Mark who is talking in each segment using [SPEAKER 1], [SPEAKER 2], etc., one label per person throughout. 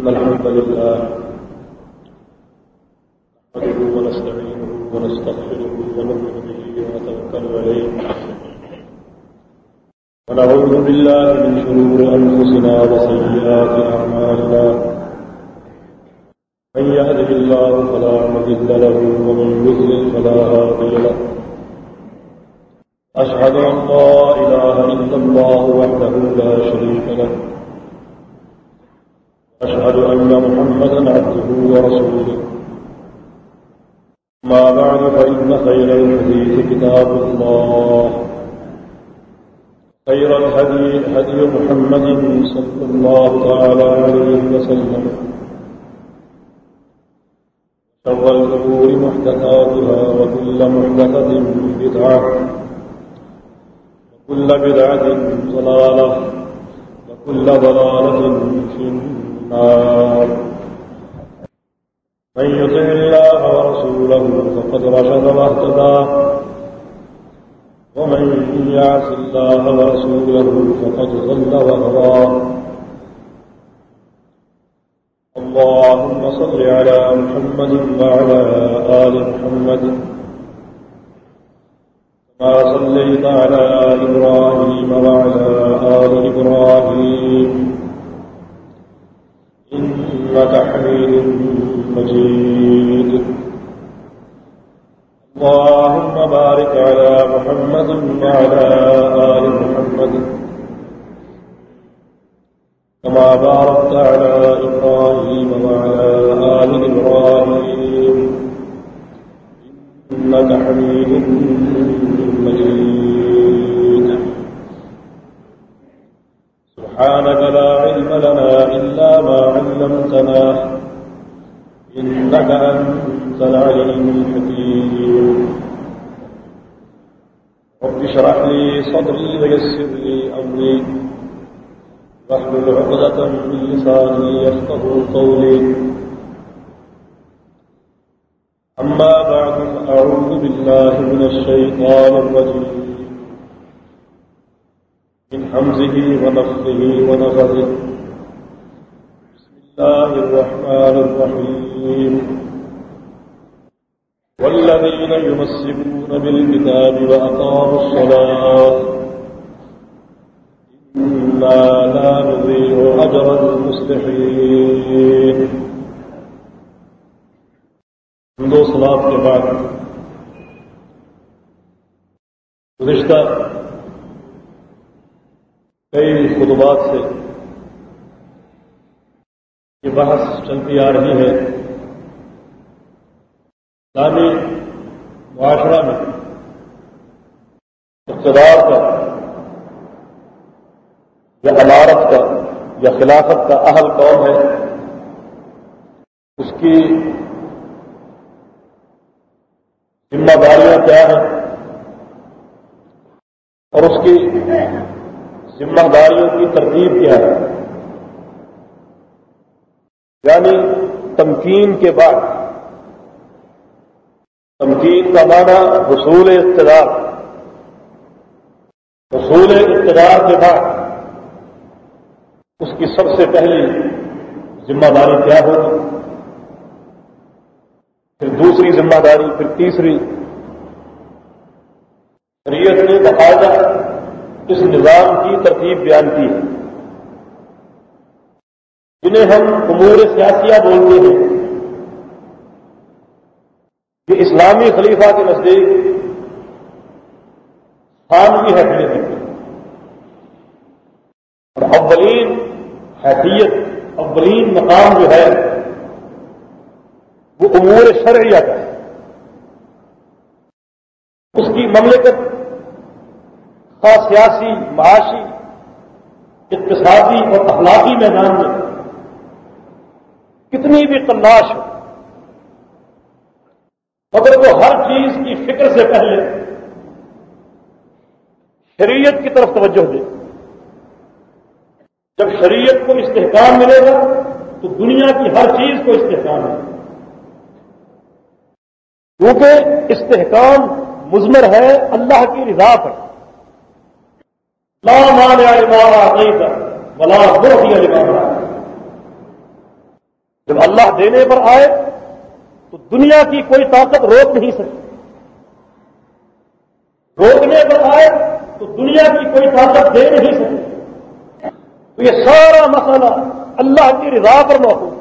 [SPEAKER 1] الحمد لله نحمده ونستعينه ونستغفره ونؤمن به ونتوكل عليه ونعوذ بالله من شرور أنفسنا وسيئات أعمالنا من يهده الله فلا مضل له ومن يضلل فلا هادي له أشهد أن لا إله إلا الله وحده لا شريك له أشهد أن محمدا عبده ورسوله. ما بعد، فإن خير الحديث كتاب الله. خير الهدي هدي محمد صلى الله تعالى عليه وسلم. شر الأمور محدثاتها وكل محدثة بدعة وكل بدعة ضلالة وكل ضلالة في النار. النار. من يطع الله ورسوله فقد رشد واهتدى. ومن يعص الله ورسوله فقد ضل وغضى اللهم صل على محمد وعلى آل محمد. كما صليت على إبراهيم وعلى آل إبراهيم. إنك حميد مجيد اللهم بارك على محمد وعلى آل محمد. كما باركت على إبراهيم وعلى آل إبراهيم إنك حميد مجيد سبحانك لا علم لنا إلا ما علمتنا إنك أنت العليم الحكيم رب اشرح لي صدري ويسر لي أمري. واحلل عقدة من لساني يفقه قولي. أما بعد، أعوذ بالله من الشيطان الرجيم. من حمزه ونفخه ونفخه. الله الرحمن الرحيم. والذين يمسكون بالكتاب وأقاموا الصلاة. إنا لا نضيع أجر المصلحين دو صلاة کے بعد گزشتہ کئی خطبات سے یہ بحث چلتی آ رہی ہے۔ اسلامی معاشرہ میں اقتدار کا یا عمارت کا یا خلافت کا اہل کون ہے، اس کی ذمہ داریاں کیا ہیں؟ اور اس کی ذمہ داریوں کی ترتیب کیا ہے؟ یعنی تمکین کے بعد۔ تمکین کا معنی حصول اقتدار حصول اقتدار کے بعد اس کی سب سے پہلی ذمہ داری کیا ہوگی؟ پھر دوسری ذمہ داری، پھر تیسری۔ شریعت نے باقاعدہ اس نظام کی ترتیب بیان کی ہے۔ جنہیں ہم امور سیاسیہ بولتے ہیں۔ یہ اسلامی خلیفہ کے نزدیک خانوی حیثیت ہے۔ اور اولین حیثیت، اولین مقام جو ہے، وہ امور شرعیہ کا ہے۔ اس کی مملکت، خاص سیاسی، معاشی، اقتصادی اور اخلاقی میدان میں کتنی بھی تلاش ہو، مگر وہ ہر چیز کی فکر سے پہلے شریعت کی طرف توجہ دے۔ جب شریعت کو استحکام ملے گا، تو دنیا کی ہر چیز کو استحکام ملے گا کیونکہ استحکام مزمر ہے، اللہ کی رضا پر۔ لا مانع لما اعطيت ولا معطي لما منعت۔
[SPEAKER 2] جب اللہ دینے پر آئے تو دنیا کی کوئی طاقت روک نہیں سکتی روکنے پر آئے تو دنیا کی کوئی طاقت دے نہیں سکتی تو یہ سارا مسئلہ اللہ کی رضا پر موجود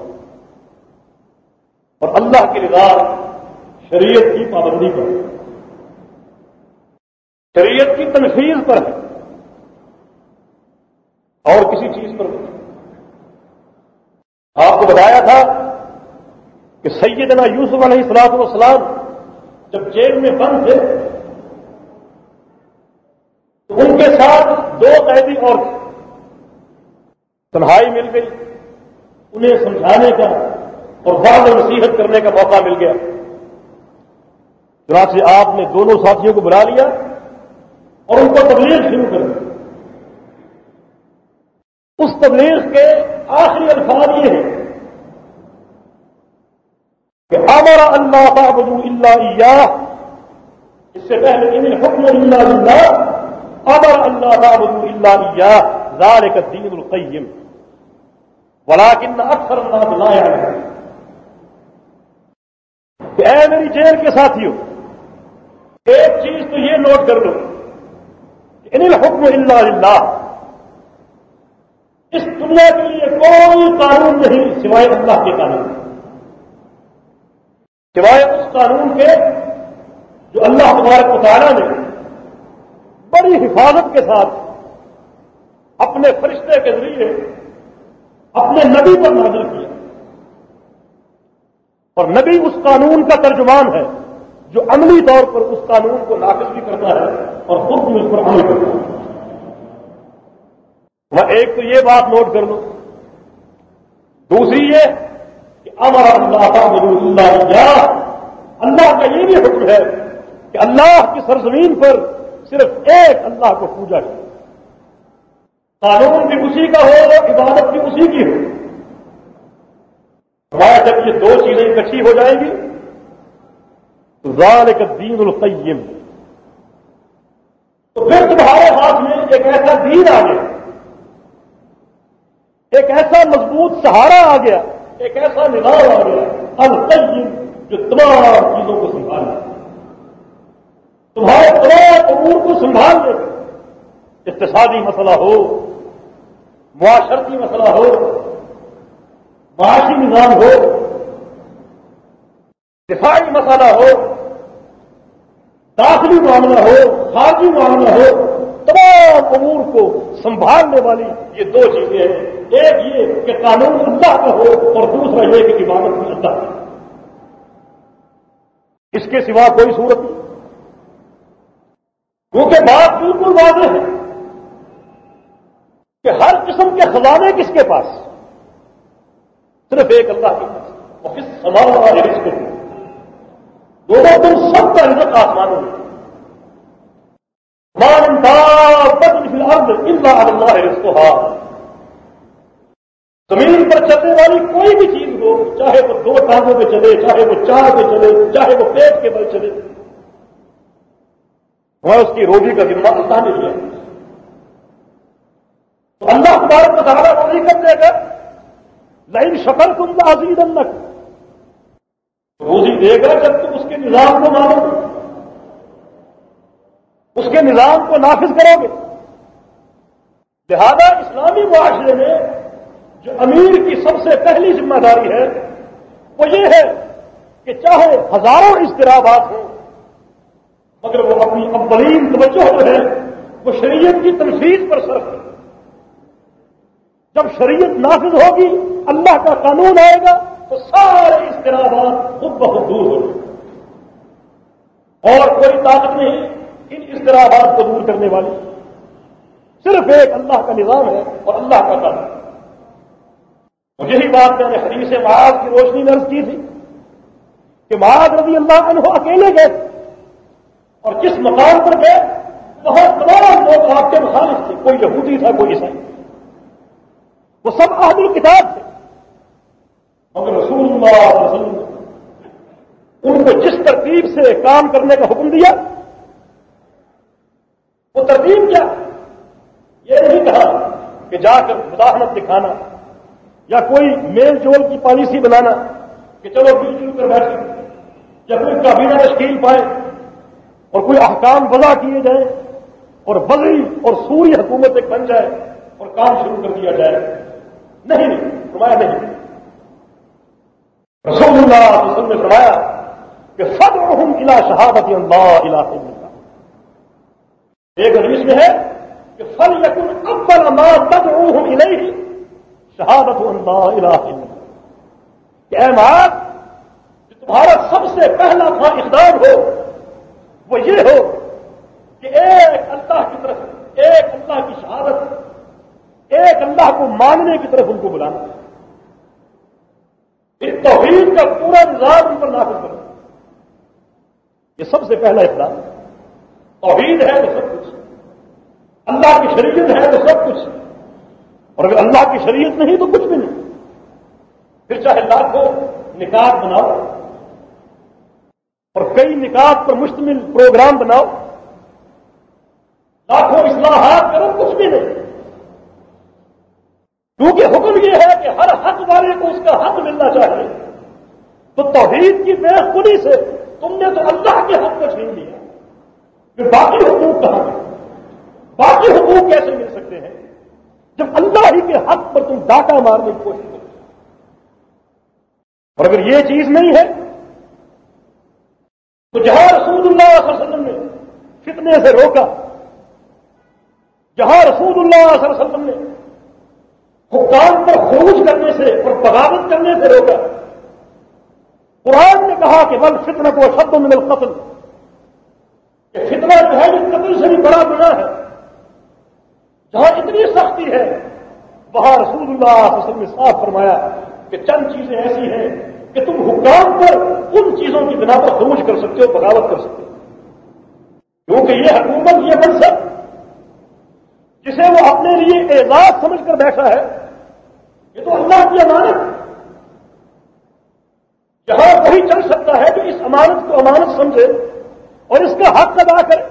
[SPEAKER 2] اور اللہ کی رضا شریعت کی پابندی پر شریعت کی تنفیذ پر ہے۔ اور کسی چیز پر نہیں۔ آپ کو بتایا تھا کہ سیدنا یوسف علیہ السلاط والسلام جب جیل میں بند تھے، تو ان کے ساتھ دو قیدی اور تنہائی مل گئی۔ انہیں سمجھانے کا اور بعد نصیحت کرنے کا موقع مل گیا۔ چنانچہ آپ نے دونوں ساتھیوں کو بلا لیا اور ان کو تبلیغ شروع کر دی۔ اس تبلیغ کے آخری الفاظ یہ ہیں کہ ہمارا اللہ تعبدو اللہ اس سے پہلے ان حکم اللہ اللہ ہمارا اللہ تعبدو اللہ ذالک الدین القیم۔ ولیکن اکثر اللہ لا ہے کہ اے میری جیل کے ساتھیوں، ایک چیز تو یہ نوٹ کر لو ان الحکم اللہ اللہ اس دنیا کے لیے کوئی قانون نہیں سوائے اللہ کے قانون سوائے اس قانون کے جو اللہ تبارک مطالعہ نے بڑی حفاظت کے ساتھ اپنے فرشتے کے ذریعے اپنے نبی پر نازل کیا۔ اور نبی اس قانون کا ترجمان ہے جو عملی طور پر اس قانون کو نافذ بھی کرتا ہے اور خود بھی اس پر عمل کرتا ہے۔ ایک تو یہ بات نوٹ کر لوں۔ دوسری یہ کہ امر اللہ اللہ اللہ کا یہ بھی حکم ہے کہ اللہ کی سرزمین پر صرف ایک اللہ کو پوجا کرے قانون بھی اسی کا ہو اور عبادت بھی اسی کی ہو۔ ہمارا جب یہ دو چیزیں اکٹھی ہو جائیں گی، تو ذالک الدین القیم۔ تو پھر تمہارے ہاتھ میں ایک ایسا دین آ گیا ایک ایسا مضبوط سہارا آ گیا، ایک ایسا نظام آ گیا القیم جو تمام چیزوں کو سنبھال لے۔ تمہارے تمام امور کو سنبھال لے۔ اقتصادی مسئلہ ہو، معاشرتی مسئلہ ہو، معاشی نظام ہو، دفاعی مسئلہ ہو، داخلی معاملہ ہو، خارجی معاملہ ہو تمام امور کو سنبھالنے والی یہ دو چیزیں ہیں۔ ایک یہ کہ قانون اللہ کا ہو اور دوسرا یہ کہ عبادت بھی اللہ کا اس کے سوا کوئی صورت نہیں۔ کیونکہ بات بالکل واضح ہے کہ ہر قسم کے خزانے کس کے پاس؟ صرف ایک اللہ کے پاس۔ اور کس سوال والے رزق کو دونوں تم سب کا رزق آسمانوں میں مان فی الارض الا اللہ رزقها زمین پر چلنے والی کوئی بھی چیز ہو، چاہے وہ دو ٹانگوں پہ چلے، چاہے وہ چار پہ چلے، چاہے وہ پیٹ کے بل چلے، وہ اس کی روزی کا ذمہ اللہ نے لیا تو اللہ تبارک کو تعالیٰ روزی کر دے گا لائن شکل تم عزیز اللہ روزی دے گا جب تم اس کے نظام کو مانو۔ اس کے نظام کو نافذ کرو گے۔ لہذا اسلامی معاشرے میں جو امیر کی سب سے پہلی ذمہ داری ہے، وہ یہ ہے کہ چاہے ہزاروں اضطرابات ہوں، مگر وہ اپنی اولین توجہ جو ہے، وہ شریعت کی تنفیذ پر صرف ہے۔ جب شریعت نافذ ہوگی، اللہ کا قانون آئے گا، تو سارے اضطرابات خود بہت دور ہو جائیں۔ اور کوئی طاقت نہیں۔ ان اضطرابات کو دور کرنے والی. صرف ایک اللہ کا نظام ہے اور اللہ کا کام اور یہی بات میں نے حدیث معاذ کی روشنی میں عرض کی تھی کہ معاذ رضی اللہ عنہ اکیلے گئے اور کس مقام پر گئے، بہت تمام لوگ آپ کے مخالف تھے، کوئی یہودی تھا، کوئی عیسائی وہ سب عہد الکتاب تھے. مگر رسول اللہ علیہ وسلم ان کو جس ترتیب سے کام کرنے کا حکم دیا وہ ترتیب کیا؟ یہ نہیں کہا کہ جا کر مداحمت دکھانا یا کوئی میل جول کی پالیسی بنانا کہ چلو مل جل کر بیٹھے یا کوئی کابینہ تشکیل پائے اور کوئی احکام وضع کیے جائیں اور وزری اور سوری حکومت ایک بن جائے اور کام شروع کر دیا جائے۔ نہیں فرمایا نہیں۔ رسول اللہ وسلم نے فرمایا کہ سب رحم الى شہادت اللہ الہ ایک حدیث میں ہے کہ فل یقن اول ما تدعوہم الیہ شہادت اللہ الہ کہ اے مات جو تمہارا سب سے پہلا تھا اقدام ہو، وہ یہ ہو کہ ایک اللہ کی طرف، ایک اللہ کی شہادت، ایک اللہ کو ماننے کی طرف ان کو بلانا۔ اس توحید کا پورا نظام ان پر نافذ کرنا یہ سب سے پہلا اقدام۔ توحید ہے تو سب کچھ۔ اللہ کی شریعت ہے تو سب کچھ۔ اور اگر اللہ کی شریعت نہیں تو کچھ بھی نہیں۔ پھر چاہے لاکھوں نکاح بناؤ اور کئی نکاح پر مشتمل پروگرام بناؤ۔ لاکھوں اصلاحات کرو، کچھ بھی نہیں۔ کیونکہ حکم یہ ہے کہ ہر حق والے کو اس کا حق ملنا چاہیے۔ تو توحید کی بے خودی سے، تم نے تو اللہ کے حق کو چھین لیا۔ پھر باقی حقوق کہاں گئے باقی حقوق کیسے مل سکتے ہیں؟ جب اللہ ہی کے حق پر تم ڈاکہ مارنے کی کوشش کرتے اور اگر یہ چیز نہیں ہے، تو جہاں رسول اللہ صلی اللہ علیہ وسلم نے فتنے سے روکا، جہاں رسول اللہ صلی اللہ علیہ وسلم نے حکام پر خروج کرنے سے اور بغاوت کرنے سے روکا، قرآن نے کہا کہ بل فتنہ کو شبد من القتل۔ کہ فتنہ جو ہے یہ قتل سے بھی بڑا گنا ہے۔ جہاں اتنی سختی ہے، وہاں رسول اللہ علیہ وسلم نے صاف فرمایا کہ چند چیزیں ایسی ہیں کہ تم حکام پر ان چیزوں کی بنا پر خروج کر سکتے ہو، بغاوت کر سکتے ہو۔ کیونکہ یہ حکومت یہ منصب جسے وہ اپنے لیے اعزاز سمجھ کر بیٹھا ہے، یہ تو اللہ کی امانت۔ جہاں وہی چل سکتا ہے کہ اس امانت کو امانت سمجھے اور اس کا حق ادا کرے۔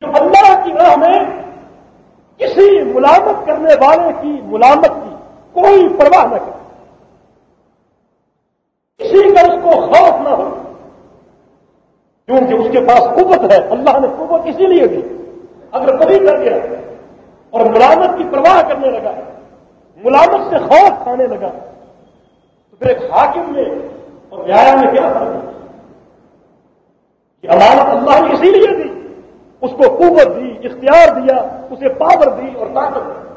[SPEAKER 2] جو اللہ کی راہ میں کسی ملامت کرنے والے کی ملامت کی کوئی پرواہ نہ کرے۔ کسی کا اس کو خوف نہ ہو۔ کیونکہ اس کے پاس قوت ہے، اللہ نے قوت اسی لیے دی۔ اگر کبھی کر گیا اور ملامت کی پرواہ کرنے لگا، ملامت سے خوف کھانے لگا، تو پھر ایک حاکم میں اور ویا میں کیا فرق کہ امانت اللہ نے اسی لیے دی۔ اس کو قوت دی، اختیار دیا، اسے پاور دی اور طاقت دی۔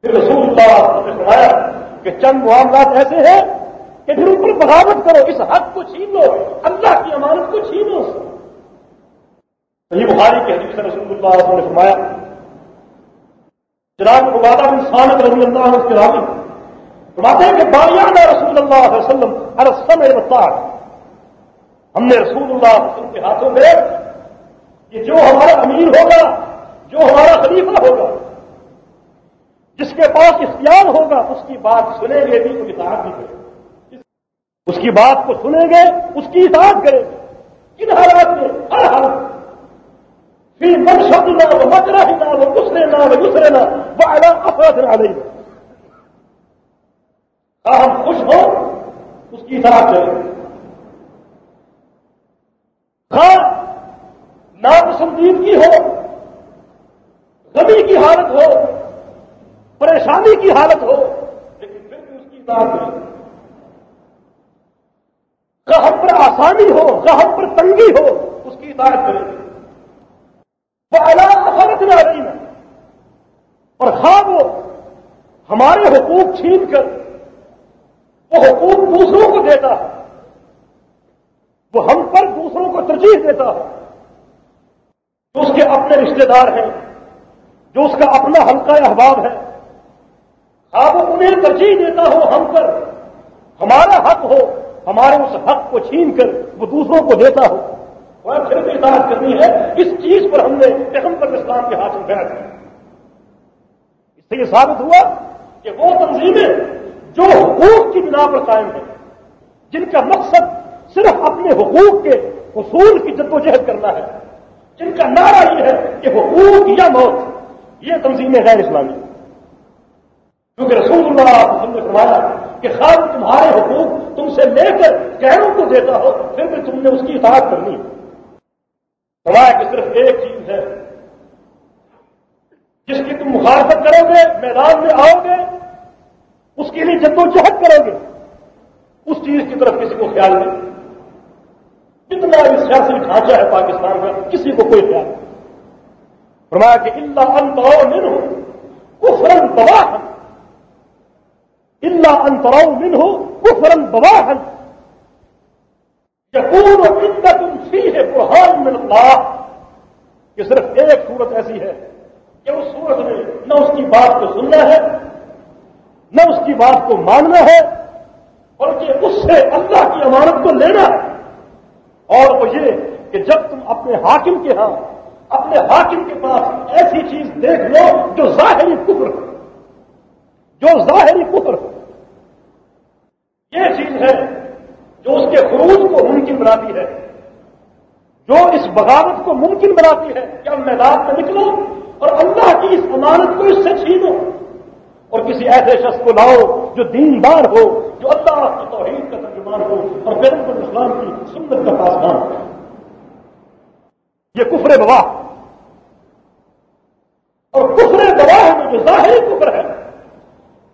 [SPEAKER 2] پھر رسول اللہ نے سنایا کہ چند معاملات ایسے ہیں کہ پھر اوپر بغاوت کرو، اس حق کو چھین لو، اللہ کی امانت کو چھین لو۔ صحیح بخاری کے حدیث رسول اللہ علیہ نے فرمایا، جناب عبادہ بن سانت رضی اللہ عنہ کے راوی فرماتے ہیں کہ باریانہ رسول اللہ علیہ وسلم ہر سمے ہم نے رسول اللہ علیہ وسلم کے ہاتھوں میں کہ جو ہمارا امیر ہوگا، جو ہمارا خلیفہ ہوگا، جس کے پاس اختیار ہوگا، اس کی بات سنیں گے بھی تو اطاعت بھی کرے اس کی بات کو سنیں گے، اس کی اطاعت کرے کن حالات میں، ہر حالت في مرشدنا ومجرحنا ويسرنا ويسرنا وعلى افراد علينا ہم خوش ہوں اس کی طرح چلے ہاں ناپسندیدگی ہو، غمی کی حالت ہو، پریشانی کی حالت ہو، لیکن پھر بھی اس کی طرح چلے پر آسانی ہو ہم پر تنگی ہو، اس کی اطاعت کرے وہ اللہ فرق نہ رہی اور ہاں وہ ہمارے حقوق چھین کر، وہ حقوق دوسروں کو دیتا ہے۔ وہ ہم پر دوسروں کو ترجیح دیتا ہے۔ جو اس کے اپنے رشتے دار ہیں، جو اس کا اپنا ہلکا احباب ہے ہاں وہ انہیں ترجیح دیتا ہو ہم پر، ہمارا حق ہو، ہمارے اس حق کو چھین کر وہ دوسروں کو دیتا ہو۔ اور پھر بھی اطاعت کرنی ہے۔ اس چیز پر ہم نے پر اسلام کے ہاتھ میں بیٹھ اس سے یہ ثابت ہوا کہ وہ تنظیمیں جو حقوق کی بنا پر قائم ہیں، جن کا مقصد صرف اپنے حقوق کے حصول کی جدوجہد کرنا ہے۔ جن کا نعرہ یہ ہے کہ حقوق یا موت، یہ تنظیمیں غیر اسلامی۔ کیونکہ رسول اللہ نے فرمایا کہ خاص تمہارے حقوق تم سے لے کر گہروں کو دیتا ہو، پھر بھی تم نے اس کی اطاعت کرنی۔ فرمایا کہ صرف ایک چیز ہے۔ جس کی تم مخالفت کرو گے، میدان میں آؤ گے، اس کے لیے جد و جہد کرو گے۔ اس چیز کی طرف کسی کو خیال نہیں۔ جتنا سیاسی ڈھانچہ ہے پاکستان کا، کسی کو کوئی خیال نہیں۔ فرمایا کہ اللہ انتراؤ من ہو کفرن بواہن اللہ انتراؤ من ہو کفرن بواہن یقون و عدت فی ہے برہان من اللہ کہ صرف ایک صورت ایسی ہے کہ اس صورت میں نہ اس کی بات کو سننا ہے، نہ اس کی بات کو ماننا ہے، بلکہ اس سے اللہ کی امانت کو لینا ہے۔ اور وہ یہ کہ جب تم اپنے حاکم کے ہاں اپنے حاکم کے پاس ایسی چیز دیکھ لو جو ظاہری کفر ہو جو ظاہری کفر ہو یہ چیز ہے جو اس کے خروج کو ممکن بناتی ہے۔ جو اس بغاوت کو ممکن بناتی ہے کہ اب میدان میں نکلو اور اللہ کی اس امانت کو اس سے چھینو اور کسی ایسے شخص کو لاؤ جو دیندار ہو، جو اللہ کی توحید کا ترجمان ہو اور پھر اسلام کی سنت کا پاسمان ہو۔ یہ کفر بواہ اور کفر گواہ میں جو ظاہری کفر ہے،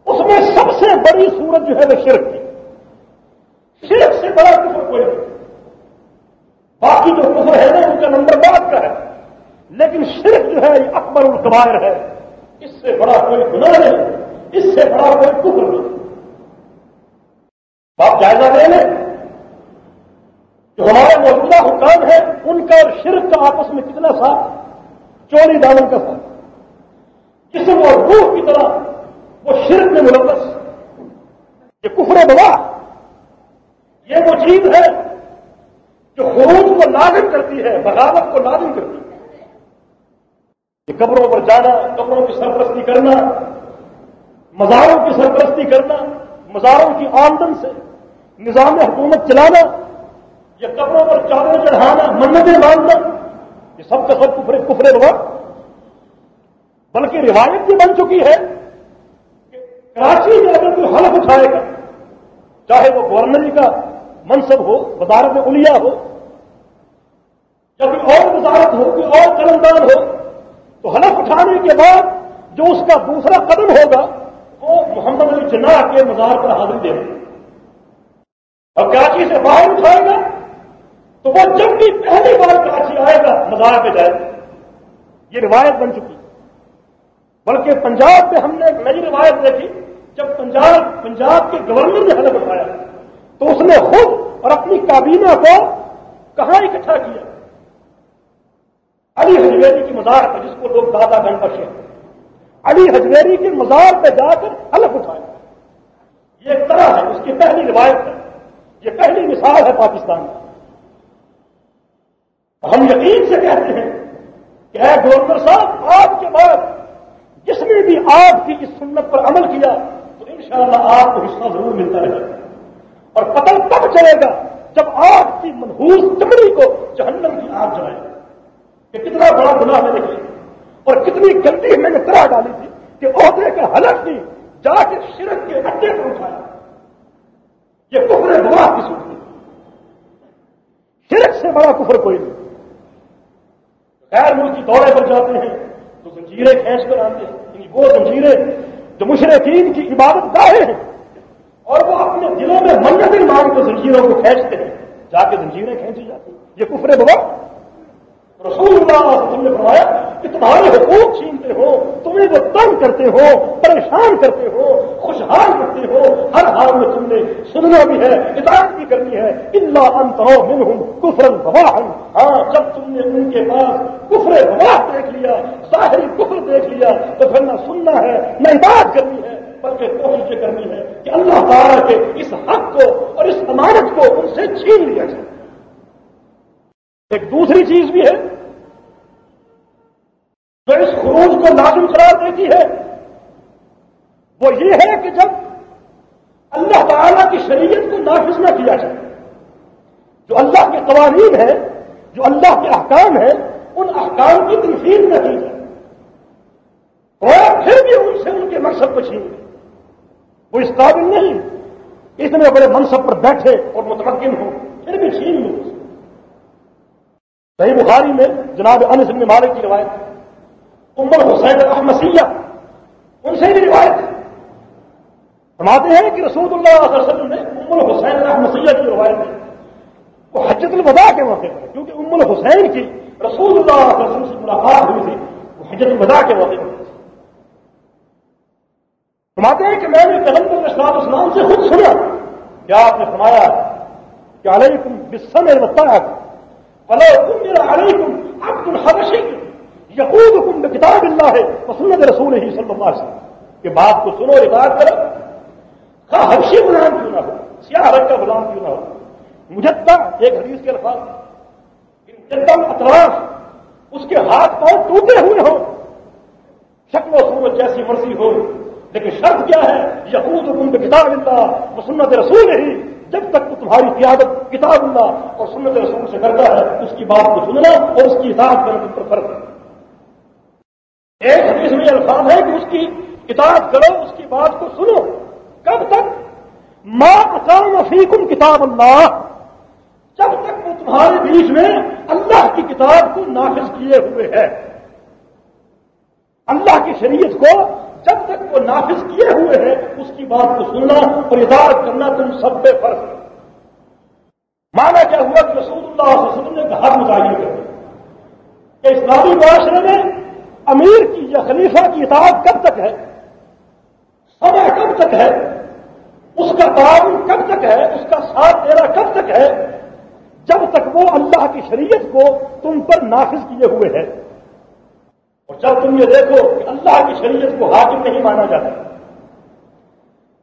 [SPEAKER 2] اس میں سب سے بڑی صورت جو ہے وہ شرک کی۔ شرک سے بڑا کفر کوئی نہیں۔ باقی جو کفر ہے نا ان کا نمبر بعد کا ہے۔ لیکن شرک جو ہے، یہ اکبر القبائر ہے۔ اس سے بڑا کوئی گناہ نہیں، اس سے بڑا کوئی کفر نہیں۔ آپ جائزہ لے لیں۔ جو ہمارے موجودہ حکام ہیں ان کا اور شرک کا آپس میں کتنا ساتھ؟ چوری دامن کا ساتھ۔ جسم اور روح کی طرح وہ شرک میں ملوث۔ یہ کفر بوا یہ وہ چیز ہے جو خروج کو لازم کرتی ہے، بغاوت کو لازم کرتی ہے۔ یہ قبروں پر جانا، قبروں کی سرپرستی کرنا، مزاروں کی سرپرستی کرنا، مزاروں کی آمدن سے۔ نظام حکومت چلانا یا قبروں پر چادر چڑھانا منتیں باندھنا، یہ سب کا سب کفر کفر بوا بلکہ روایت یہ بن چکی ہے کہ کراچی میں اگر کوئی حلف اٹھائے گا، چاہے وہ گورنری کا منصب ہو، وزارت الیا ہو، یا کوئی اور وزارت ہو، کوئی اور قلمدان ہو، تو حلف اٹھانے کے بعد جو اس کا دوسرا قدم ہوگا، وہ محمد علی جناح کے مزار پر حاضر دے اور کراچی سے باہر اٹھائے گا تو وہ جب بھی پہلی بار کراچی آئے گا، مزار پہ جائے گا۔ یہ روایت بن چکی۔ بلکہ پنجاب میں ہم نے ایک نئی روایت دیکھی، جب پنجاب پنجاب کے گورنر نے حلف اٹھایا۔ تو اس نے خود اور اپنی کابینہ کو کہاں اکٹھا کیا؟ علی ہجویری کی مزار پر جس کو لوگ دادا گن پر علی ہجویری کے مزار پہ جا کر حلف اٹھایا۔ یہ ایک طرح ہے، اس کی پہلی روایت ہے۔ یہ پہلی مثال ہے پاکستان کی۔ ہم یقین سے کہتے ہیں کہ اے گورنر صاحب، آپ کے بعد جس نے بھی آپ کی اس سنت پر عمل کیا، تو انشاءاللہ شاء آپ کو حصہ ضرور ملتا رہے گا۔ اور پتہ تب چلے گا جب آپ کی منہوس چمڑی کو جہنم کی آگ جلائے۔ کہ کتنا بڑا گناہ میں نے کیا اور کتنی گندی میں نے طرح ڈالی تھی کہ عہدے کا حلق بھی جا کے شرک کے اڈے پر اٹھایا۔ یہ کفر گواہ کی سوچ شرک سے بڑا کفر کوئی نہیں۔ غیر ملکی دورے پر جاتے ہیں، تو زنجیریں کھینچ کر آتے ہیں۔ یعنی وہ زنجیریں جو مشرقین کی عبادت گاہیں ہیں، اور وہ اپنے دلوں میں منت مان کو زنجیروں کو کھینچتے ہیں۔ جا کے زنجیریں کھینچی جاتی ہیں۔ یہ کفر بابا رسول اللہ علیہ وسلم نے فرمایا کہ تمہارے حقوق چھینتے ہو، تمہیں وہ تنگ کرتے ہو، پریشان کرتے ہو، خوشحال کرتے ہو، ہر حال میں تم نے سننا بھی ہے اطاعت بھی کرنی ہے۔ اللہ انتہو منہم کفر گواہ ہاں جب تم نے ان کے پاس کفر گواہ دیکھ لیا، ظاہری کفر دیکھ لیا، تو پھر نہ سننا ہے، نہ اطاعت کرنی ہے، بلکہ کوشش یہ کرنی ہے کہ اللہ تعالیٰ کے اس حق کو اور اس امانت کو ان سے چھین لیا جائے۔ ایک دوسری چیز بھی ہے جو اس خروج کو لازم قرار دیتی ہے۔ وہ یہ ہے کہ جب اللہ تعالی کی شریعت کو نافذ نہ کیا جائے، جو اللہ کے قوانین ہیں، جو اللہ کے احکام ہیں، ان احکام کی تنفیذ نہ کی جائے۔ اور پھر بھی ان سے ان کے مقصد کو چھین وہ اس قابل نہیں۔ اتنے بڑے منصب پر بیٹھے اور متمکن ہو، پھر بھی چھین لوں صحیح بخاری میں جناب انس بن مالک کی روایت عمر حسین احمسیہ ان سے بھی روایت فرماتے ہیں کہ رسول اللہ علیہ وسلم نے ام الحسین احمسیہ کی روایت ہے وہ حجت الوداع کے موقع پر کیونکہ ام الحسین کی رسول اللہ علیہ وسلم سے ملاقات ہوئی تھی، وہ حجت الوداع کے موقع پر۔ فرماتے ہیں کہ میں نے قلم اسلام اسلام سے خود سنا، کیا آپ نے فرمایا کہ علیکم بسم بتا فلو تم میرا علیکم عبد الحبشی؟ یقوبکم بکتاب اللہ ہے وسنت رسول ہی صلی اللہ علیہ وسلم۔ کہ بات کو سنو، ریکارڈ کرو۔ ہاں حبشی غلام کیوں نہ ہو، سیاہ رنگ کا غلام کیوں نہ ہو۔ مجدہ ایک حدیث کے الفاظ۔ مجدم اطراف اس کے ہاتھ پاؤں ٹوٹے ہوئے ہوں۔ شکل و صورت جیسی مرضی ہو۔ لیکن شرط کیا ہے؟ یقود حکم کتاب اللہ وہ سنت رسول ہی جب تک تو تمہاری قیادت کتاب اللہ اور سنت رسول سے کرتا ہے، اس کی بات کو سننا اور اس کی اطاعت کرنے پر فرق ہے۔ ایک حدیث میں الفاظ ہے کہ اس کی کتاب کرو، اس کی بات کو سنو۔ کب تک؟ ماں اقام فیکم کتاب اللہ جب تک وہ تمہارے بیچ میں اللہ کی کتاب کو نافذ کیے ہوئے ہے۔ اللہ کی شریعت کو جب تک وہ نافذ کیے ہوئے ہیں اس کی بات کو سننا اور اظہار کرنا تم سب پہ فرق ہے۔ مانا کیا ہوا کہ رسول اللہ علیہ وسلم نے گھر متعین کر دیا کہ اسلامی معاشرے میں امیر کی یا خلیفہ کی اطاعت کب تک ہے؟ سما کب تک ہے؟ اس کا تعاون کب تک ہے؟ اس کا ساتھ دینا کب تک ہے؟ جب تک وہ اللہ کی شریعت کو تم پر نافذ کیے ہوئے ہیں۔ اور جب تم یہ دیکھو کہ اللہ کی شریعت کو حاکم نہیں مانا جاتا،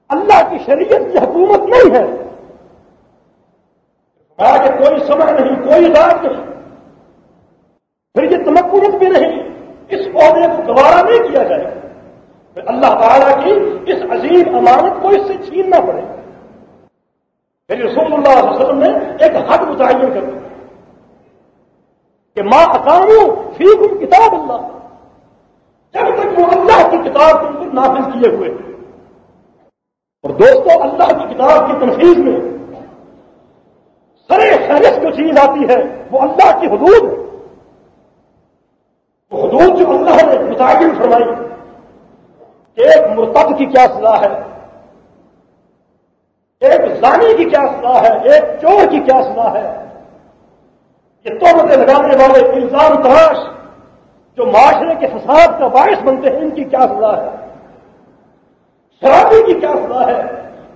[SPEAKER 2] اللہ کی شریعت کی حکومت نہیں ہے۔ کہ کوئی سمجھ نہیں، کوئی رات نہیں۔ پھر یہ تمکنت بھی نہیں۔ اس عہدے کو گوارا نہیں کیا جائے اللہ تعالیٰ کی اس عظیم امانت کو اس سے چھیننا پڑے پھر رسول اللہ علیہ وسلم نے ایک حد متعین کر دیا کہ ماں اکانو فی کتاب اللہ۔ جب تک وہ اللہ کی کتاب کو پر نافذ کیے ہوئے۔ اور دوستوں اللہ کی کتاب کی تنفیذ میں سرے فہرست جو چیز آتی ہے، وہ اللہ کی حدود ہے وہ حدود جو اللہ نے متعین فرمائی ایک مرتب کی کیا سزا ہے؟ ایک زانی کی کیا سزا ہے؟ ایک چور کی کیا سزا ہے؟ یہ تومتیں لگانے والے الزام تراش جو معاشرے کے فساد کا باعث بنتے ہیں، ان کی کیا سزا ہے؟ شرابی کی کیا سزا ہے؟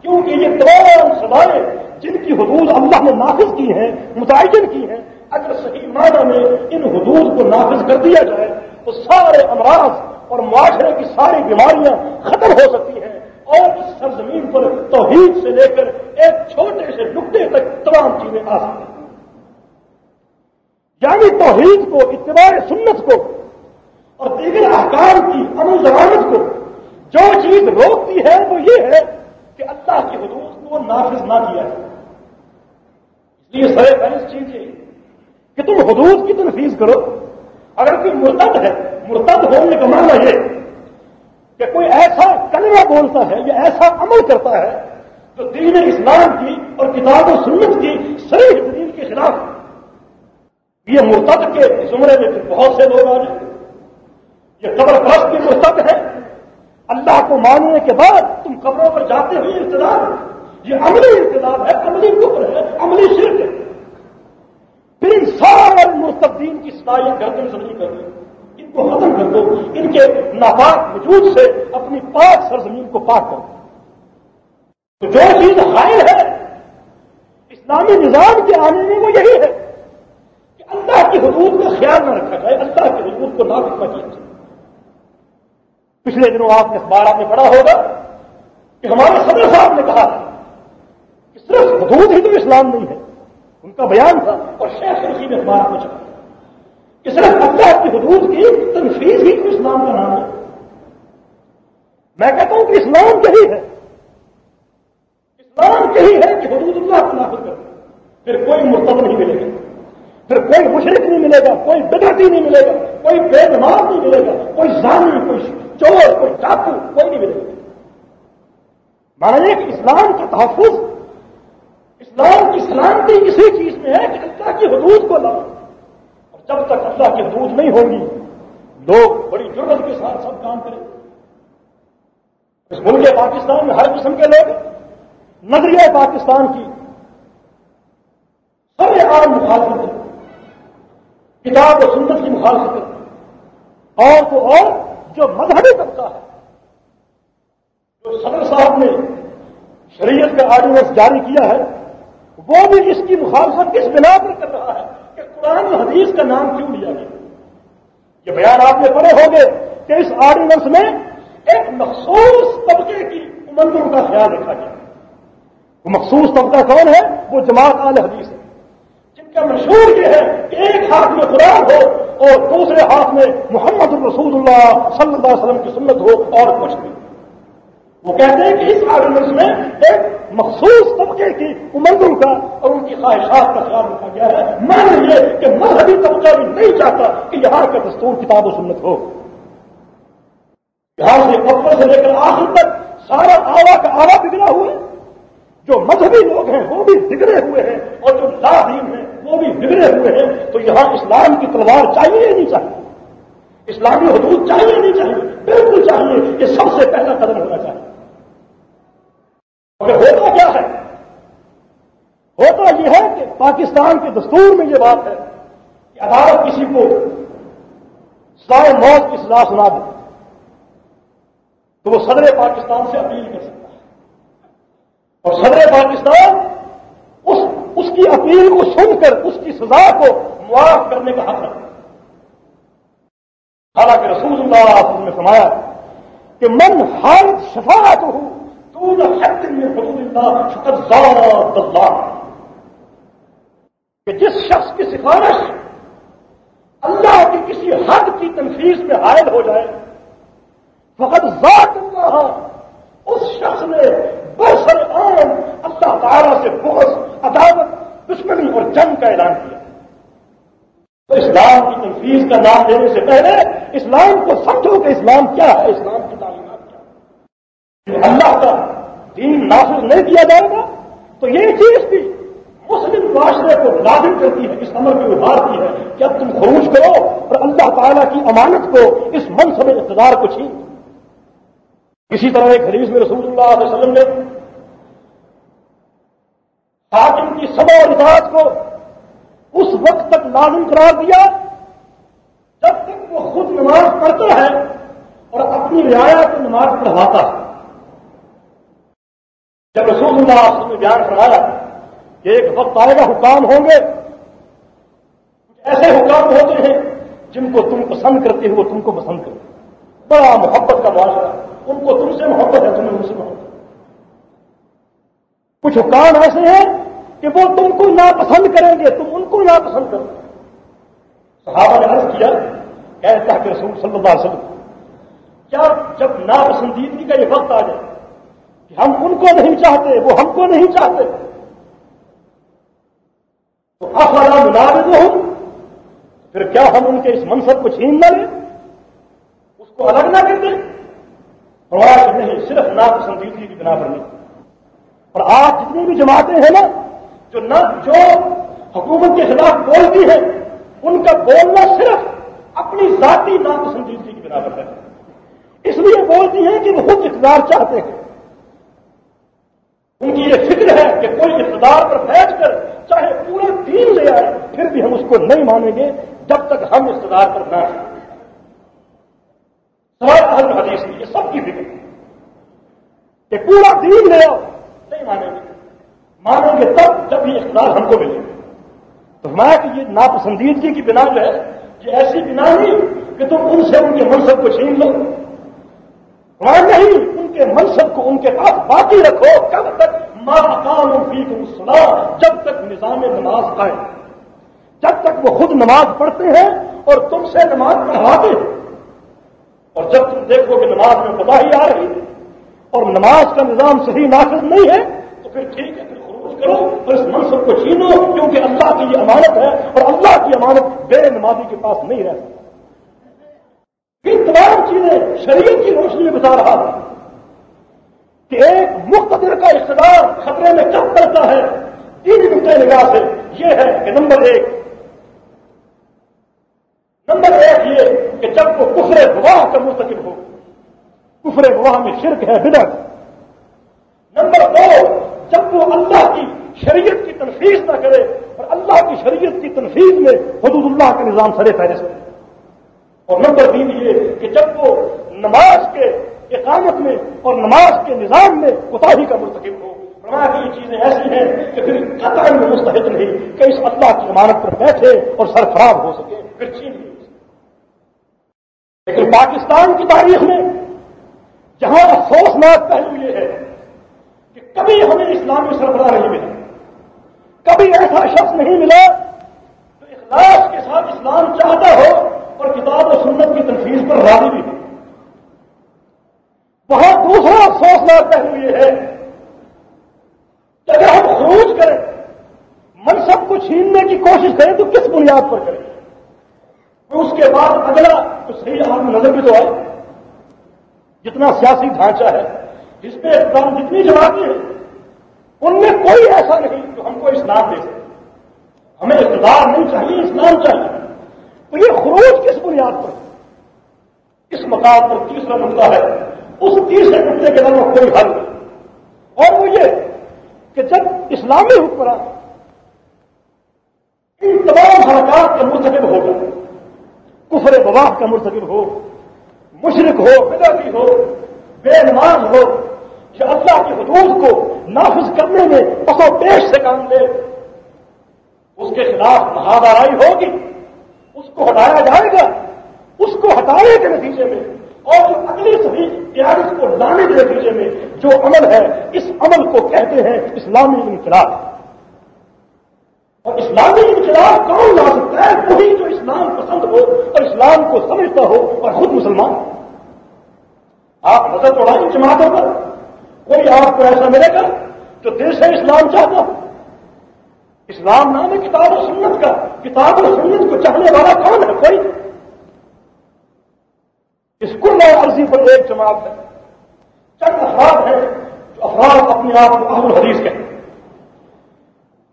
[SPEAKER 2] کیونکہ یہ تمام سزائیں جن کی حدود اللہ نے نافذ کی ہیں، متعین کی ہیں، اگر صحیح معنی میں ان حدود کو نافذ کر دیا جائے تو سارے امراض اور معاشرے کی ساری بیماریاں ختم ہو سکتی ہیں اور اس سرزمین پر توحید سے لے کر ایک چھوٹے سے نقطے تک تمام چیزیں آ سکتی ہیں یعنی توحید کو، اتباع سنت کو اور دیگر احکام کی عمل ضوابط کو۔ جو چیز روکتی ہے وہ یہ ہے کہ اللہ کی حدود کو نافذ نہ کیا جائے۔ اس لیے سر فہرست چیز یہ کہ تم حدود کی تنفیذ کرو۔ اگر کوئی مرتد ہے، مرتد ہونے کا معنی یہ کہ کوئی ایسا کلمہ بولتا ہے یا ایسا عمل کرتا ہے جو دین اسلام کی اور کتاب و سنت کی صحیح دلیل کے خلاف یہ مرتد کے زمرے میں بہت سے لوگ آ جائیں۔ یہ قبر پرست کی مرتد ہے اللہ کو ماننے کے بعد تم قبروں پر جاتے ہوئے ارتداد یہ عملی ارتداد ہے، عملی کفر ہے، عملی شرک ہے۔ پھر ان سارے مرتدین کی سلائی گردن زمین کر دو ان کو ختم کر دو۔ ان کے ناپاک وجود سے اپنی پاک سرزمین کو پاک کر دو۔ جو چیز حائل ہے، اسلامی نظام کے آنے میں وہ یہی ہے کہ اللہ کی حدود کا خیال نہ رکھا جائے، اللہ کی حدود کو نہ رکھنا کیا جائے۔ پچھلے دنوں آپ نے اخبارات میں پڑھا ہوگا کہ ہمارے صدر صاحب نے کہا کہ صرف حدود ہی تو اسلام نہیں ہے۔ ان کا بیان تھا اور شیخ اسی میں اخبار میں چلا کہ صرف اللہ کی حدود کی تنفیذ ہی اسلام کا نام ہے۔ میں کہتا ہوں کہ اسلام یہی ہے۔ اسلام یہی ہے کہ حدود اللہ کو نافذ کر پھر کوئی مرتب نہیں ملے گا۔ پھر کوئی مشرق نہیں ملے گا، کوئی بدرتی نہیں ملے گا، کوئی بے نماز نہیں ملے گا، کوئی زانی کوئی چور، کوئی ڈاکو کوئی نہیں ملے گا۔ مانا یہ کہ اسلام کا تحفظ اسلام کی سلامتی اسی چیز میں ہے کہ اللہ کی حدود کو لاؤ۔ اور جب تک اللہ کی حدود نہیں ہوگی، لوگ بڑی ضرورت کے ساتھ سب کام کریں۔ اس ملک پاکستان میں ہر قسم کے لوگ، نظریہ پاکستان کی سب عام مخالفت ہے۔ کتاب و سنت کی مخالفت ہے۔ اور تو اور جو مذہبی طبقہ ہے، جو صدر صاحب نے شریعت کا آرڈیننس جاری کیا ہے وہ بھی اس کی مخالفت کس بنا پر کر رہا ہے کہ قرآن حدیث کا نام کیوں لیا گیا؟ یہ بیان آپ نے پڑھے ہوں گے کہ اس آرڈیننس میں ایک مخصوص طبقے کی امنگوں کا خیال رکھا گیا۔ وہ مخصوص طبقہ کون ہے؟ وہ جماعت آل حدیث ہے۔ جن کا مشہور یہ ہے کہ ایک ہاتھ میں قرآن ہو اور دوسرے ہاتھ میں محمد الرسول اللہ صلی اللہ علیہ وسلم کی سنت ہو اور کچھ بھی۔ وہ کہتے ہیں کہ اس آرڈیننس میں ایک مخصوص طبقے کی امنگوں کا اور ان کی خواہشات کا خیال رکھا گیا ہے۔ مان یہ کہ مذہبی طبقہ بھی نہیں چاہتا کہ یہاں کا دستور کتاب و سنت ہو۔ یہاں سے اکبر سے لے کر آخر تک سارا آوا کا آوا بگڑا ہوا ہے۔ جو مذہبی لوگ ہیں وہ بھی بگڑے ہوئے ہیں اور جو لاہین ہیں وہ بھی بگڑے ہوئے ہیں۔ تو یہاں اسلام کی تلوار چاہیے نہیں چاہیے؟ اسلامی حدود چاہیے نہیں چاہیے؟ بالکل چاہیے یہ سب سے پہلا قدم ہونا چاہیے۔ ہوتا کیا ہے؟ ہوتا یہ ہے کہ پاکستان کے دستور میں یہ بات ہے کہ عدالت کسی کو سائے موت کی سزا سنا دے۔ تو وہ صدر پاکستان سے اپیل کر سکتا ہے۔ اور صدر پاکستان اس اس کی اپیل کو سن کر، اس کی سزا کو معاف کرنے کا حق رکھتا حالانکہ رسول اللہ نے فرمایا کہ من ہر شفاعت ہوں کہ جس شخص کی سفارش اللہ کی کسی حد کی تنفیذ میں حائل ہو جائے، فقط ذات اللہ اس شخص نے برسر عام اللہ تعالی سے بہت عدالت دشمنی اور جنگ کا اعلان کیا۔ تو اسلام کی تنفیذ کا نام دینے سے پہلے اسلام کو سمجھو کہ اسلام کیا ہے؟ اسلام کی تعلیمات کیا اللہ کا دین نافذ نہیں کیا جائے گا، تو یہ چیز بھی مسلم معاشرے کو لازم کرتی ہے، اس عمل کی ابھارتی ہے کہ اب تم خروج کرو اور اللہ تعالیٰ کی امانت کو اس منصب اقتدار کو چھین۔ اسی طرح ایک حدیث میں رسول اللہ علیہ وسلم نے حاکم کی سب اور اطاعت کو اس وقت تک لازم قرار دیا جب تک وہ خود نماز پڑھتا ہے اور اپنی رعایا کو نماز پڑھواتا ہے۔ جب رسول اللہ علیہ وسلم نے بیان فرمایا کہ ایک وقت آئے گا حکام ہوں گے، کچھ ایسے حکام ہوتے ہیں جن کو تم پسند کرتے ہو، وہ تم کو پسند کرتے بڑا محبت کا معاشرہ، ان کو تم سے محبت ہے، تمہیں ان سے محبت کچھ حکام ایسے ہیں کہ وہ تم کو ناپسند کریں گے، تم ان کو ناپسند کرو۔ صحابہ نے عرض کیا، کہتا کہ رسول صلی اللہ علیہ وسلم، کیا جب ناپسندیدگی کا یہ وقت آ جائے کہ ہم ان کو نہیں چاہتے، وہ ہم کو نہیں چاہتے۔ تو افوالا ملاد ہوں پھر کیا ہم ان کے اس منصب کو چھین نہ لیں؟ اس کو الگ نہ کر دیں؟ اور نہیں، صرف ناپسندیدگی کی بنا پر نہیں۔ اور آج جتنی بھی جماعتیں ہیں نا، جو نہ جو حکومت کے خلاف بولتی ہیں، ان کا بولنا صرف اپنی ذاتی ناپسندیدگی کی بنا پر ہے۔ اس لیے بولتی ہیں کہ وہ خود اقتدار چاہتے ہیں۔ ان کی یہ فکر ہے کہ کوئی اقتدار پر بیٹھ کر چاہے پورے دین لے آئے، پھر بھی ہم اس کو نہیں مانیں گے جب تک ہم اقتدار پر نہ سوال حدیث کی، یہ سب کی فکر کہ پورا دین لے آؤ، نہیں مانیں گے۔ مانیں گے تب جب یہ اقتدار ہم کو ملے۔ گا تو ہمارا کہ یہ ناپسندیدگی کی بنا جو ہے، یہ ایسی بنا نہیں کہ تم ان سے ان کے منصب کو چھین لو۔ ہاں نہیں، ان کے منصب کو ان کے پاس باقی رکھو کب تک ماں فی تم سنا جب تک نظام نماز آئے جب تک وہ خود نماز پڑھتے ہیں اور تم سے نماز پڑھواتے ہیں۔ اور جب تم دیکھو کہ نماز میں تباہی آ رہی ہے اور نماز کا نظام صحیح نافذ نہیں ہے، تو پھر ٹھیک ہے، پھر خروج کرو اور اس منصب کو چھینو کیونکہ اللہ کی یہ امانت ہے اور اللہ کی امانت بے نمازی کے پاس نہیں رہتی۔ تمام چیزیں شریعت کی روشنی میں بتا رہا تھا کہ ایک مقتدر کا اقتدار خطرے میں کب کرتا ہے۔ تین نقطۂ نگاہ سے یہ ہے کہ نمبر ایک۔ نمبر ایک یہ کہ جب وہ کفر گواہ کا مستقب ہو، کفر گواہ میں شرک ہے بدر نمبر دو، جب وہ اللہ کی شریعت کی تنفیذ نہ کرے اور اللہ کی شریعت کی تنفیذ میں حدود اللہ کا نظام سرے پہلے سے۔ اور نمبر تین یہ کہ جب وہ نماز کے اقامت میں اور نماز کے نظام میں کوتاہی کا مرتکب ہو۔ فرمایا کہ یہ چیزیں ایسی ہیں کہ پھر قطع میں مستحق نہیں، کہ اس اللہ کی ضمانت پر بیٹھے اور سر خراب ہو سکے، پھر چین نہیں ہو سکے لیکن پاکستان کی تاریخ میں جہاں افسوسناک پہلو یہ ہے کہ کبھی ہمیں اسلامی سربراہ نہیں ملا۔ کبھی ایسا شخص نہیں ملا جو اخلاص کے ساتھ اسلام چاہتا ہو اور کتاب و سنت کی تنفیذ پر راضی بھی وہاں دوسرا افسوسناک پہلو یہ ہے کہ اگر ہم خروج کریں، منصب کو چھیننے کی کوشش کریں تو کس بنیاد پر کریں؟ اس کے بعد اگلا تو صحیح آپ نظر بھی تو آئے۔ جتنا سیاسی ڈھانچہ ہے، جس میں اقدام جتنی جماعتیں ہیں، ان میں کوئی ایسا نہیں جو ہم کو اسلام دے سکے۔ ہمیں اقتدار نہیں چاہیے، اسلام چاہیے۔ تو یہ خروج کس بنیاد پر؟ اس مقام پر تیسرا مسئلہ ہے۔ اس تیسرے نقطے کے اندر کوئی حل نہیں۔ اور وہ یہ کہ جب اسلامی حکمران ان تمام حرکات کا مرتکب ہوگا کفر بواہ کا مرتکب ہو مشرق ہو، بدعتی ہو، بے نماز ہو یا اللہ کی حدود کو نافذ کرنے میں پسو پیش سے کام لے، اس کے خلاف مہادارائی ہوگی، اس کو ہٹایا جائے گا، اس کو ہٹانے کے نتیجے میں اور جو اگلی صحیح قیادت کو لانے کے نتیجے میں جو عمل ہے، اس عمل کو کہتے ہیں اسلامی انقلاب۔ اور اسلامی انقلاب کون لا سکتا ہے؟ وہی جو اسلام پسند ہو اور اسلام کو سمجھتا ہو اور خود مسلمان۔ آپ نظر توڑائیں جماعتوں پر کوئی آپ کو ایسا ملے گا جو دل سے اسلام چاہتا ہو؟ اسلام نام ہے کتاب و سنت کا۔ کتاب و سنت کو چاہنے والا کون ہے؟ کوئی اس کل عرضی پر ایک جماعت ہے، چند افراد ہیں جو افراد اپنے آپ کو اہم الحدیث کہتے ہیں۔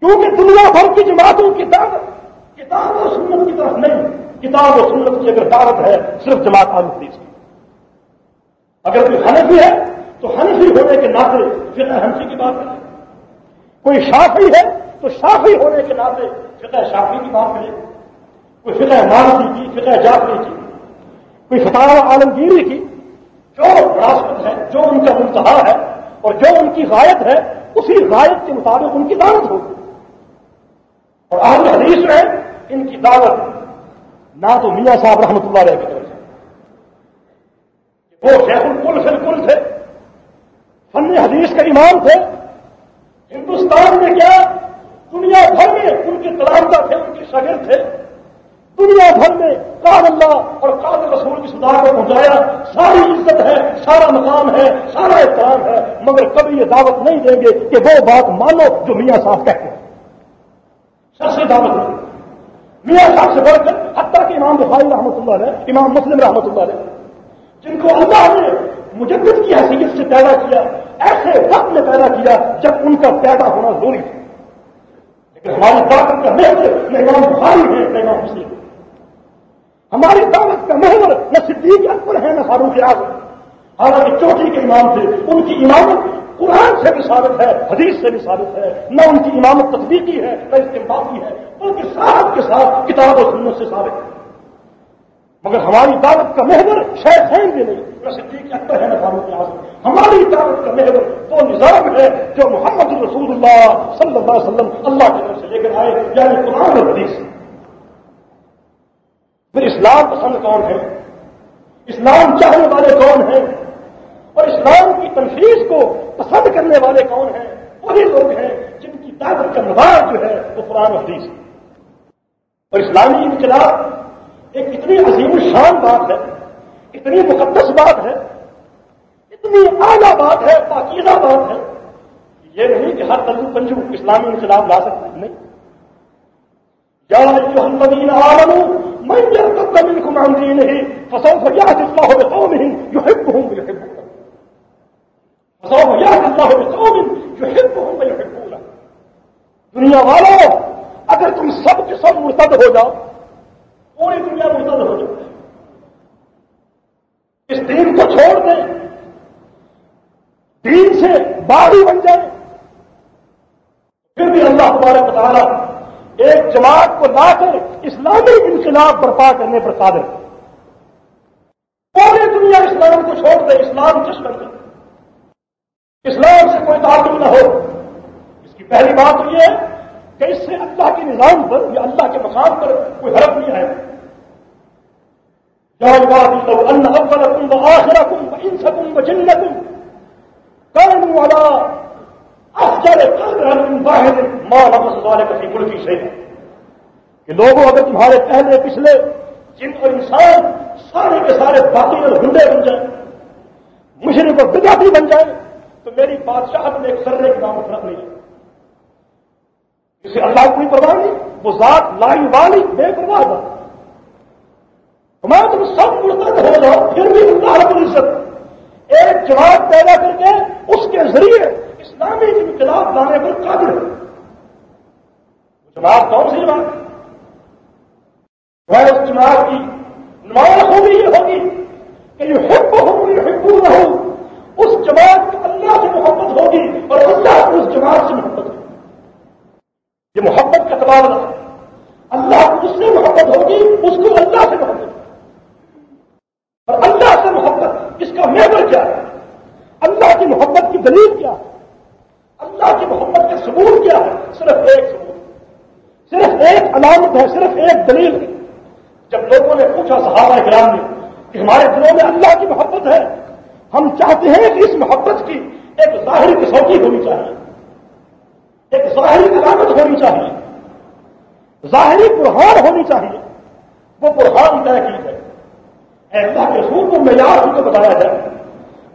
[SPEAKER 2] کیونکہ دنیا بھر کی جماعتوں کی دعوت کتاب و سنت کی طرف نہیں، کتاب و سنت کی اگر دعوت ہے، صرف جماعت اہم حدیث کی۔ اگر کوئی حنفی ہے، تو حنفی ہونے کے ناطے فقہ حنفی کی بات کرے۔ کوئی شافی ہے، تو شافی ہونے کے ناطے فقہ شافی کی بات کرے۔ کوئی فقہ مانسی کی، فقہ جعفری کی۔ کوئی فتح عالمگیری کی جو وراثت ہے، جو ان کا منتہا ہے اور جو ان کی غائب ہے، اسی غائب کے مطابق ان کی دعوت ہوگی۔ اور آج حدیث میں ان کی دعوت نہ تو میاں صاحب رحمۃ اللہ علیہ کی طرف سے۔ وہ شیخ الکل فلکل تھے، فن حدیث کے امام تھے۔ ہندوستان میں کیا دنیا بھر میں ان کے تلابہ تھے، ان کے شگر تھے۔ دنیا بھر میں کال اللہ اور کال رسول کی سدھار کو پہنچایا، ساری عزت ہے، سارا مقام ہے، سارا احترام ہے، مگر کبھی یہ دعوت نہیں دیں گے کہ وہ بات مانو جو میاں صاحب کہتے ہیں۔ سب سے دعوت نہیں میاں صاحب سے بڑھ کر، حتیٰ کہ امام بخاری رحمۃ اللہ علیہ، امام مسلم رحمۃ اللہ علیہ، جن کو اللہ نے مجدد کی حیثیت سے پیدا کیا، ایسے وقت میں پیدا کیا جب ان کا پیدا ہونا ضروری تھا۔ لیکن ہماری طاقت کا محنت نہ امام بخاری ہے، نہ امام مسلم۔ ہماری دعوت کا محور نہ صدیق اکبر ہے نہ فاروق اعظم۔ حالانکہ چوٹی کے امام تھے، ان کی امامت قرآن سے بھی ثابت ہے، حدیث سے بھی ثابت ہے۔ نہ ان کی امامت تصدیقی ہے، نہ استعمالی ہے، بلکہ صاحب کے ساتھ کتاب و سنت سے ثابت ہے۔ مگر ہماری دعوت کا محور شاید سین بھی نہیں، نہ صدیق اکبر ہے، نہ فاروق اعظم۔ ہماری دعوت کا محور وہ نظام ہے جو محمد رسول اللہ صلی اللہ علیہ وسلم اللہ کی طرف سے لے کر آئے یعنی قرآن اور حدیث۔ پھر اسلام پسند کون ہے؟ اسلام چاہنے والے کون ہیں؟ اور اسلام کی تنفیذ کو پسند کرنے والے کون ہیں؟ وہی لوگ ہیں جن کی طاقت کا نواز جو ہے وہ قرآن حدیث ہے۔ اور اسلامی انقلاب ایک اتنی عظیم الشان بات ہے، اتنی مقدس بات ہے، اتنی اعلیٰ بات ہے، پاکیزہ بات ہے یہ نہیں کہ ہر تلو پنجو اسلامی انقلاب لا سکتے، نہیں۔ یا جو الذین من يرتد منكم عن دينه فسوف يأتي الله بقوم يحبهم ويحبونه. فسوف يأتي اللہ جو ہپ ہوں میں پورا دنیا والوں اگر تم سب کے سب مرتد ہو جاؤ، پوری دنیا مرتد ہو جائے اس دین کو چھوڑ دیں۔ دین سے باہری بن جائے پھر بھی اللہ تبارک بتا رہا ایک جماعت کو لا کر اسلامی انقلاب برپا کرنے پر قادر۔ پوری دنیا اسلام کو چھوڑ دے، اسلام جس کر دے اسلام سے کوئی تعلق نہ ہو۔ اس کی پہلی بات یہ ہے کہ اس سے اللہ کے نظام پر یا اللہ کے مقام پر کوئی حرف نہیں آئے جان بات ان اول آخر ان جن کم۔ والا افجر واحد ماں نفس والے کسی ملک کی صحیح کہ لوگوں اگر تمہارے پہلے پچھلے جن اور انسان سارے کے سارے باقی اور گنڈے بن جائیں، مشرق اور بداتی بن جائے تو میری بادشاہت میں ایک سرنے کے نام فرق نہیں ہے اسے اللہ کوئی پرواہ نہیں، وہ ذات لائی والی بے پرواہ تھا تمہیں تم سب مرتد ہو جاؤ، پھر بھی اللہ رب العزت ایک جواب پیدا کر کے اس کے ذریعے اسلامی انقلاب لانے پر قابل ہے جماعت کون سی جماعت وہ اس جماعت کی نمایاں خوبی یہ ہوگی کہ یہ حب ہو یہ حبو نہ ہو۔ اس جماعت کو اللہ سے محبت ہوگی اور اللہ کو اس جماعت سے محبت ہوگی۔ یہ محبت کا تبادلہ ہے۔ اللہ کو اس سے محبت ہوگی، اس کو اللہ سے محبت ہوگی۔ اور اللہ سے محبت، اس کا میور کیا ہے؟ اللہ کی محبت کی دلیل کیا ہے؟ اللہ کی محبت کے ثبوت کیا ہے؟ صرف ایک ثبوت۔ صرف ایک علامت ہے، صرف ایک دلیل۔ ہے جب لوگوں نے پوچھا، صحابہ کرام نے کہ ہمارے دلوں میں اللہ کی محبت ہے، ہم چاہتے ہیں کہ اس محبت کی ایک ظاہری کسوٹی ہونی چاہیے۔ ایک ظاہری علامت ہونی چاہیے۔ ظاہری برہان ہونی چاہیے۔ وہ برہان طے کی ہے اللہ کے رسول کو معیار ان کو بتایا جائے۔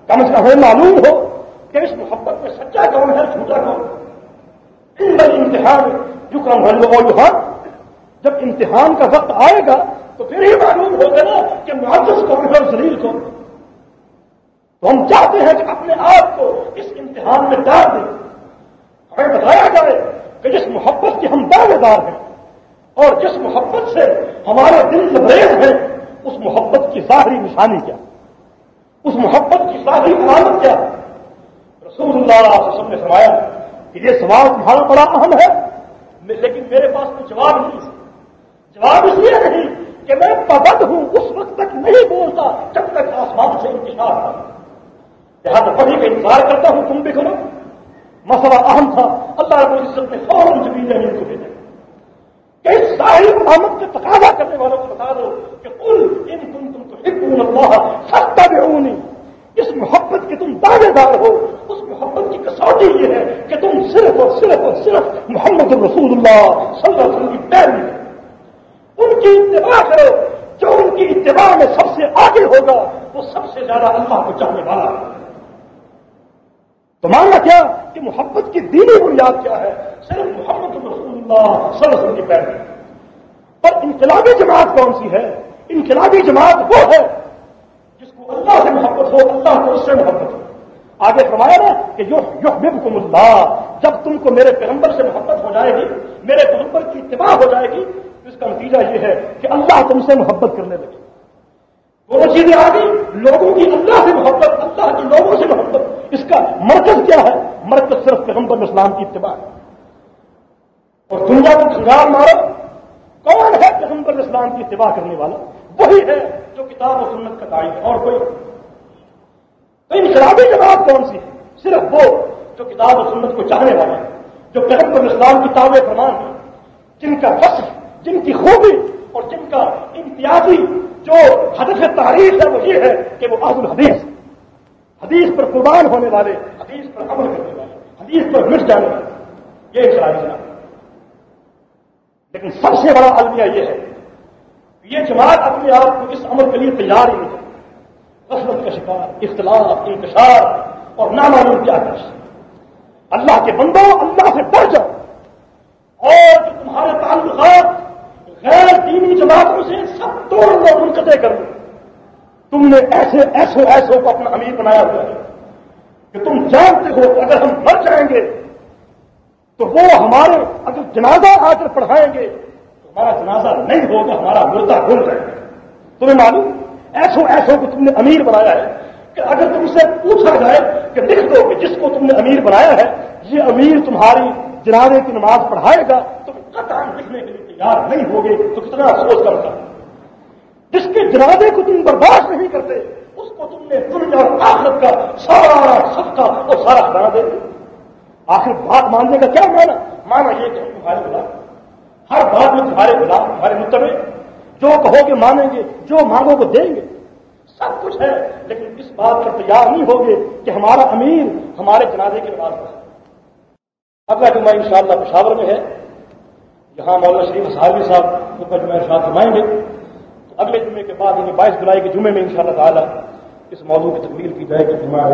[SPEAKER 2] کم از کم ہمیں معلوم ہو کہ اس محبت میں سچا کون ہے، جھوٹا کون ان بڑی امتحان جو کام ہے وہ جو جب امتحان کا وقت آئے گا، تو پھر ہی معلوم ہوگا نا کہ معذس کو ہے زلیل کو تو ہم چاہتے ہیں کہ اپنے آپ کو اس امتحان میں ڈال دیں۔ ہمیں بتایا جائے کہ جس محبت کے ہم دعوے دار ہیں اور جس محبت سے ہمارے دل لبریز ہیں، اس محبت کی ظاہری نشانی کیا؟ اس محبت کی ظاہری علامت کیا؟ رسول اللہ علیہ وسلم نے فرمایا کہ یہ سوال تمہارا بڑا اہم ہے۔ لیکن میرے پاس کوئی جواب نہیں جواب اس لیے نہیں کہ میں پابند ہوں، اس وقت تک نہیں بولتا جب تک آسمان سے انتظار کرتا جہاں تک پڑھی کا انتظار کرتا ہوں، تم بھی کرو۔ مسئلہ اہم تھا۔ اللہ رب العزت نے فوراً زمین زمین کو بھیجا۔ کہ اس ظاہری محمد کے تقاضا کرنے والوں کو بتا دو کہ کل ان تم تم تو ہند اللہ سستا بھی اس محبت کے تم دعوے دار ہو، اس محبت کی کسوٹی یہ ہے کہ تم صرف اور صرف اور صرف محمد الرسول اللہ صلی اللہ علیہ وسلم کی پیروی ان کی اتباع کرو، جو ان کی اتباع میں سب سے آگے ہوگا، وہ سب سے زیادہ اللہ کو چاہنے والا ہے۔ تو ماننا کیا کہ محبت کی دینی بنیاد کیا ہے؟ صرف محمد رسول اللہ صلی اللہ علیہ وسلم کی پیروی۔ پر انقلابی جماعت کون سی ہے؟ انقلابی جماعت وہ ہے اللہ سے محبت ہو، اللہ کو اس سے محبت ہو۔ آگے فرمایا نا کہ جو یحببکم اللہ، جب تم کو میرے پیغمبر سے محبت ہو جائے گی، میرے پیغمبر کی اتباع ہو جائے گی، تو اس کا نتیجہ یہ ہے کہ اللہ تم سے محبت کرنے لگے۔ دونوں چیزیں آ گئی لوگوں کی اللہ سے محبت، اللہ کی لوگوں سے محبت۔ اس کا مرکز کیا ہے؟ مرکز صرف پیغمبر اسلام کی اتباع۔ ہے اور دنیا کو کنگار مارو، کون ہے پیغمبر اسلام کی اتباع کرنے والا؟ وہی ہے جو کتاب و سنت کا دائیں ہے، اور کوئی تو انقلابی جماعت کون سی ہے؟ صرف وہ جو کتاب و سنت کو چاہنے والے ہیں، جو پیغمبر اسلام کی تاب فرمان ہے جن کا وصف، جن کی خوبی اور جن کا امتیازی جو حدف تعریف ہے وہ یہ ہے کہ وہ آب الحدیث حدیث پر قربان ہونے والے، حدیث پر عمل کرنے والے، حدیث پر مٹ جانے والے، یہ انقلابی جماعت۔ لیکن سب سے بڑا المیہ یہ ہے یہ جماعت اپنے آپ کو اس عمل کے لیے تیار ہی نہیں ہے۔ کا شکار، اختلاف انتشار اور نامعلوم کیا کر اللہ کے بندوں، اللہ سے ڈر جاؤ۔ اور جو تمہارے تعلقات غیر دینی جماعتوں سے سب توڑ لو منقطع کر دو۔ تم نے ایسے ایسو ایسو کو اپنا امیر بنایا ہوا ہے کہ تم جانتے ہو کہ اگر ہم مر جائیں گے تو وہ ہمارے اگر جنازہ آ کر پڑھائیں گے ہمارا جنازہ نہیں ہوگا، ہمارا مردہ گھوم جائے گا۔ تمہیں معلوم؟ ایسو ایسو کو تم نے امیر بنایا ہے کہ اگر تم سے پوچھا جائے کہ لکھ دو کہ جس کو تم نے امیر بنایا ہے، یہ امیر تمہاری جنازے کی نماز پڑھائے گا، تم قطع لکھنے کے لیے تیار نہیں ہوگے، تو کتنا افسوس کرتا جس کے جنازے کو تم برداشت نہیں کرتے، اس کو تم نے دنیا اور آخرت کا سارا سب کا اور سارا بنا دے آخر بات ماننے کا کیا مانا مانا یہ کہ تمہارے بلا ہر بات میں تمہارے بلا تمہارے متبے جو کہو گے مانیں گے، جو مانگو گے دیں گے۔ سب کچھ ہے، لیکن اس بات پر تیار نہیں ہوگے کہ ہمارا امیر ہمارے جنازے کی نماز پڑھے اگلا جمعہ ان شاء اللہ پشاور میں ہے۔ جہاں مولانا شریف صاحب صاحب کا جمعہ ارشاد فرمائیں گے۔ تو اگلے جمعے کے بعد یعنی بائیس جولائی کے جمعے میں ان شاء اللہ تعالیٰ اس موضوع کی تکمیل کی جائے گی۔ جمعہ